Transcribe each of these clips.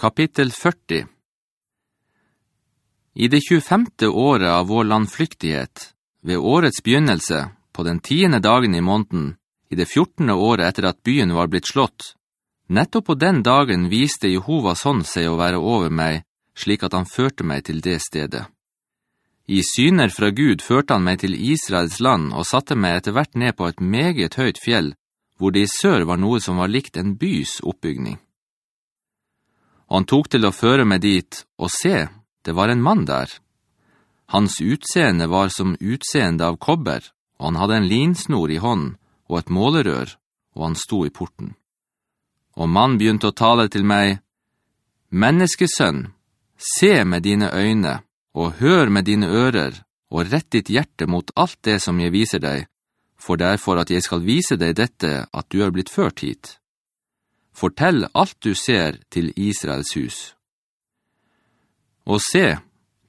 Kapittel 40 I det 25. året av vår landflyktighet, ved årets begynnelse, på den tiende dagen i måneden, i det 14. året etter at byen var blitt slått, nettopp på den dagen viste Jehovas hånd seg å være over meg, slik at han førte meg til det stedet. I syner fra Gud førte han meg til Israels land og satte meg etter hvert ned på et meget høyt fjell, hvor det i sør var noe som var likt en bys oppbygning. Og han tok til å føre meg dit, og se, det var en mann der. Hans utseende var som utseende av kobber, og han hadde en linsnor i hånd og et målerør, og han sto i porten. Og mann begynte å tale til meg, «Menneskesønn, se med dine øyne, og hør med dine ører, og rett ditt hjerte mot alt det som jeg viser deg, for derfor at jeg skal vise deg dette at du er blitt ført hit. Fortell alt du ser til Israels hus. Og se,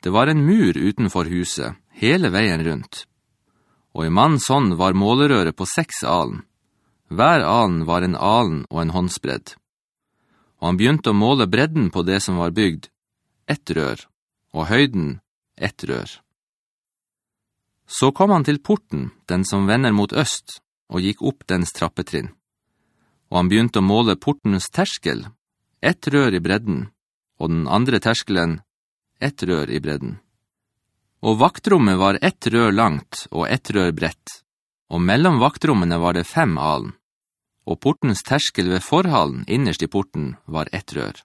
det var en mur utenfor huset, hele veien rundt. Og i manns hånd var målerøret på seks alen. Hver alen var en alen og en håndsbredd. Og han begynte å måle bredden på det som var bygd, ett rør, og høyden ett rør. Så kom han til porten, den som vender mot øst, og gikk opp dens trappetrinn. Og han begynte å måle portens terskel, ett rør i bredden, og den andre terskelen, ett rør i bredden. Og vaktrommet var ett rør langt og ett rør brett, og mellom vaktrommene var det fem alen, og portens terskel ved forhallen innerst i porten var ett rør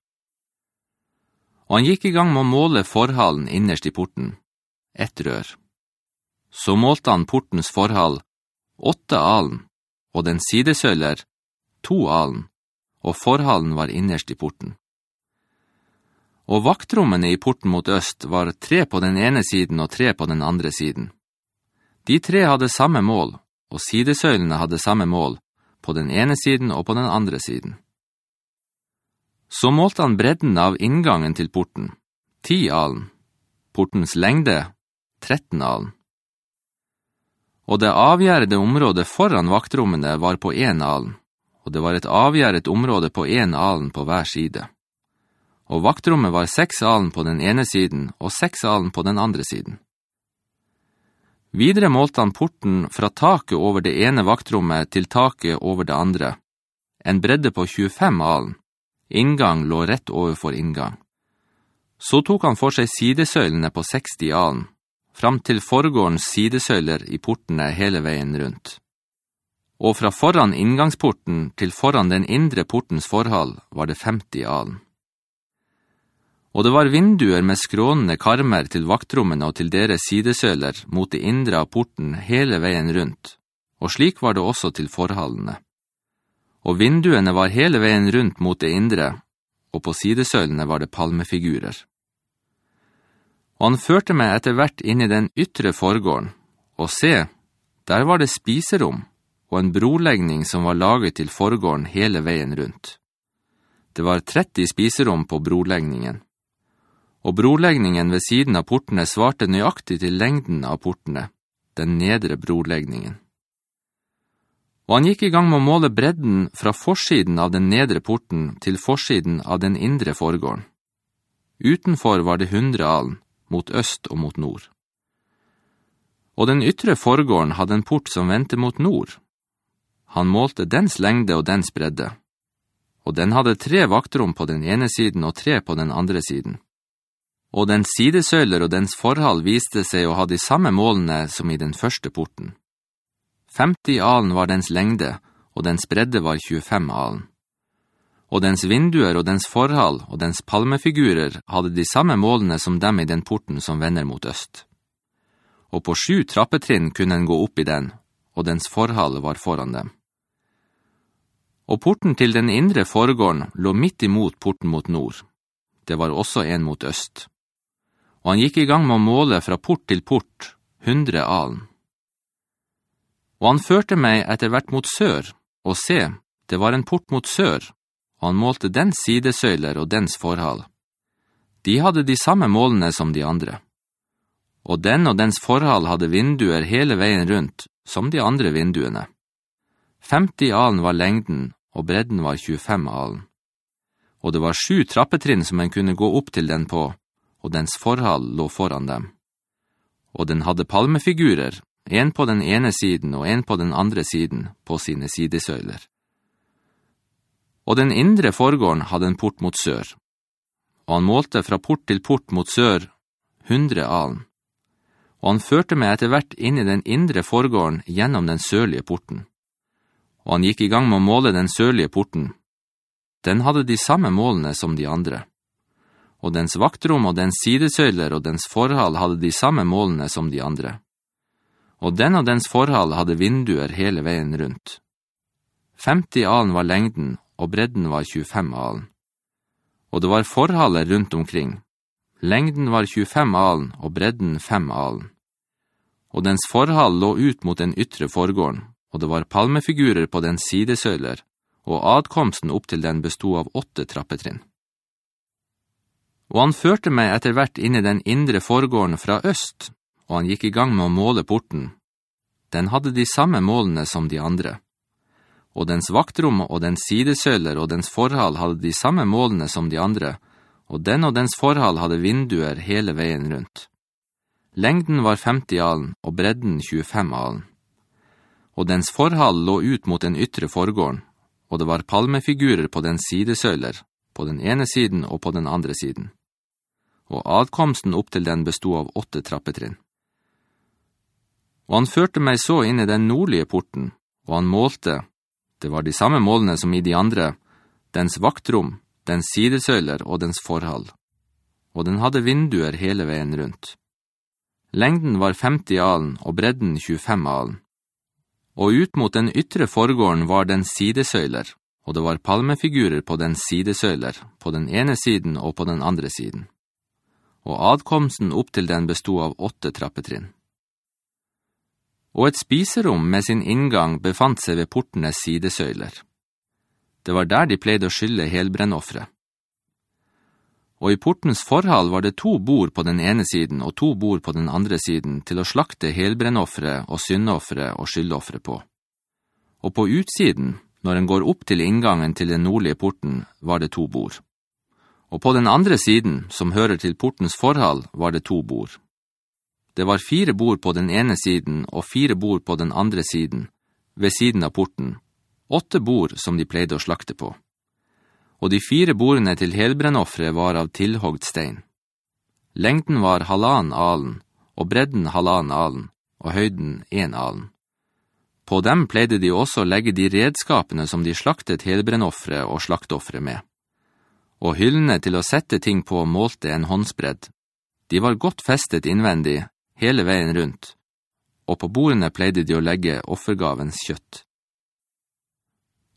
og han gikk i gang med å måle forhallen innerst i porten, ett rør. Så målte han portens forhall, åtte alen, og den sidesøller, to alen, og forhalen var innerst i porten. Og vaktrommene i porten mot øst var tre på den ene siden og tre på den andre siden. De tre hadde samme mål, og sidesøylene hadde samme mål, på den ene siden og på den andre siden. Så målte han bredden av inngangen til porten, ti alen, portens lengde, tretten alen. Og det avgjerde området foran vaktrommene var på en alen, og det var et avgjerdet område på en alen på hver side. Og vaktrommet var seks alen på den ene siden og seks alen på den andre siden. Videre målte han porten fra taket over det ene vaktrommet til taket over det andre, en bredde på 25 alen, Inngang lå rett overfor inngang. Så tok han for seg sidesøylene på 60 alen, fram til forgårdens sidesøyler i portene hele veien rundt. Og fra foran inngangsporten til foran den indre portens forhall var det 50 alen. Og det var vinduer med skrånende karmer til vaktrommene og til deres sidesøler mot det indre av porten hele veien rundt, og slik var det også til forhallene og vinduene var hele veien rundt mot det indre, og på sidesølene var det palmefigurer. Og han førte meg etter hvert inn i den ytre forgården, og se, der var det spiserom og en brolegning som var laget til forgården hele veien rundt. Det var 30 spiserom på brolegningen, og brolegningen ved siden av portene svarte nøyaktig til lengden av portene, den nedre brolegningen og han gikk i gang med å måle bredden fra forsiden av den nedre porten til forsiden av den indre forgården. Utenfor var det hundre alen, mot øst og mot nord. Og den ytre forgården hadde en port som ventet mot nord. Han målte dens lengde og dens bredde, og den hadde tre vaktrom på den ene siden og tre på den andre siden. Og den sidesøyler og dens forhold viste seg å ha de samme målene som i den første porten. 50 alen var dens lengde, og dens bredde var 25 alen. Og dens vinduer og dens forhall og dens palmefigurer hadde de samme målene som dem i den porten som vender mot øst. Og på sju trappetrinn kunne en gå opp i den, og dens forhall var foran dem. Og porten til den indre foregården lå midt imot porten mot nord. Det var også en mot øst. Og han gikk i gang med å måle fra port til port, hundre alen. Og han førte meg etter hvert mot sør, og se, det var en port mot sør, og han målte dens sidesøyler og dens forhall. De hadde de samme målene som de andre. Og den og dens forhall hadde vinduer hele veien rundt, som de andre vinduene. 50 alen var lengden, og bredden var 25 alen. og det var sju trappetrinn som en kunne gå opp til den på, og dens forhold lå foran dem. Og den hadde palmefigurer, en på den ene siden og en på den andre siden, på sine sidesøyler. Og den indre forgården hadde en port mot sør, og han målte fra port til port mot sør hundre alen. Og han førte meg etter hvert inn i den indre forgården gjennom den sørlige porten. Og han gikk i gang med å måle den sørlige porten. Den hadde de samme målene som de andre. Og dens vaktrom og dens sidesøyler og dens forhold hadde de samme målene som de andre og den og dens forhold hadde vinduer hele veien rundt. 50 alen var lengden, og bredden var 25 alen. Og det var forhallet rundt omkring. Lengden var 25 alen, og bredden 5 alen. Og dens forhold lå ut mot den ytre forgården, og det var palmefigurer på dens sidesøyler, og adkomsten opp til den bestod av åtte trappetrinn. Og han førte meg etter hvert inn i den indre forgården fra øst, og han gikk i gang med å måle porten. Den hadde de samme målene som de andre. Og dens vaktrom og dens sidesøyler og dens forhold hadde de samme målene som de andre, og den og dens forhold hadde vinduer hele veien rundt. Lengden var 50 alen, og bredden 25 alen. Og dens forhall lå ut mot den ytre forgården, og det var palmefigurer på dens sidesøyler, på den ene siden og på den andre siden. Og adkomsten opp til den bestod av åtte trappetrinn. Og han førte meg så inn i den nordlige porten, og han målte, det var de samme målene som i de andre, dens vaktrom, dens sidesøyler og dens forhall. Og den hadde vinduer hele veien rundt. Lengden var 50 alen og bredden 25 alen. Og ut mot den ytre forgården var den sidesøyler, og det var palmefigurer på den sidesøyler, på den ene siden og på den andre siden. Og adkomsten opp til den bestod av åtte trappetrinn og et spiserom med sin inngang befant seg ved portenes sidesøyler. Det var der de pleide å skylle helbrennoffre. Og i portens forhold var det to bord på den ene siden og to bord på den andre siden til å slakte helbrennoffere og syndoffere og skyldoffere på. Og på utsiden, når en går opp til inngangen til den nordlige porten, var det to bord. Og på den andre siden, som hører til portens forhold, var det to bord. Det var fire bord på den ene siden og fire bord på den andre siden, ved siden av porten, åtte bord som de pleide å slakte på. Og de fire bordene til helbrennoffret var av tilhogd stein. Lengden var halvannen alen, og bredden halvannen alen, og høyden en alen. På dem pleide de også å legge de redskapene som de slaktet helbrennoffret og slaktoffret med. Og hyllene til å sette ting på målte en håndsbredd. De var godt festet innvendig, hele veien rundt, og på bordene pleide de å legge offergavens kjøtt.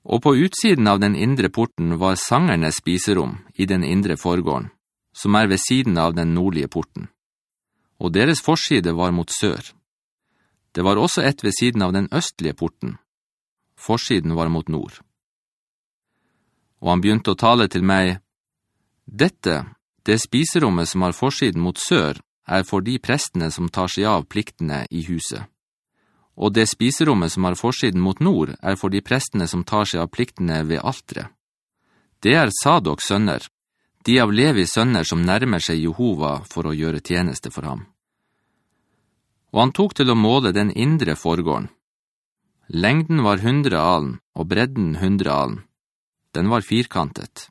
Og på utsiden av den indre porten var sangernes spiserom i den indre forgården, som er ved siden av den nordlige porten. Og deres forside var mot sør. Det var også et ved siden av den østlige porten. Forsiden var mot nord. Og han begynte å tale til meg, «Dette, det spiserommet som har forsiden mot sør, er for de prestene som tar seg av pliktene i huset. Og det spiserommet som har forsiden mot nord er for de prestene som tar seg av pliktene ved altre. Det er Sadoks sønner, de av Levis sønner som nærmer seg Jehova for å gjøre tjeneste for ham. Og han tok til å måle den indre forgården. Lengden var hundre alen, og bredden hundre alen. Den var firkantet.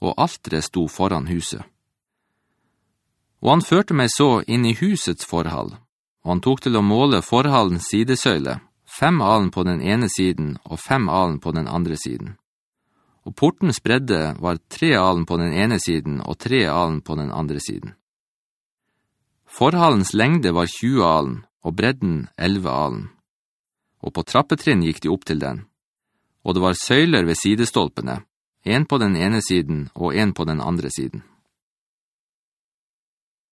Og altre sto foran huset. Og han førte meg så inn i husets forhold, og han tok til å måle forhallens sidesøyle, fem alen på den ene siden og fem alen på den andre siden. Og portens bredde var tre alen på den ene siden og tre alen på den andre siden. Forhallens lengde var 20 alen, og bredden 11 alen. Og på trappetrinn gikk de opp til den. Og det var søyler ved sidestolpene, en på den ene siden og en på den andre siden.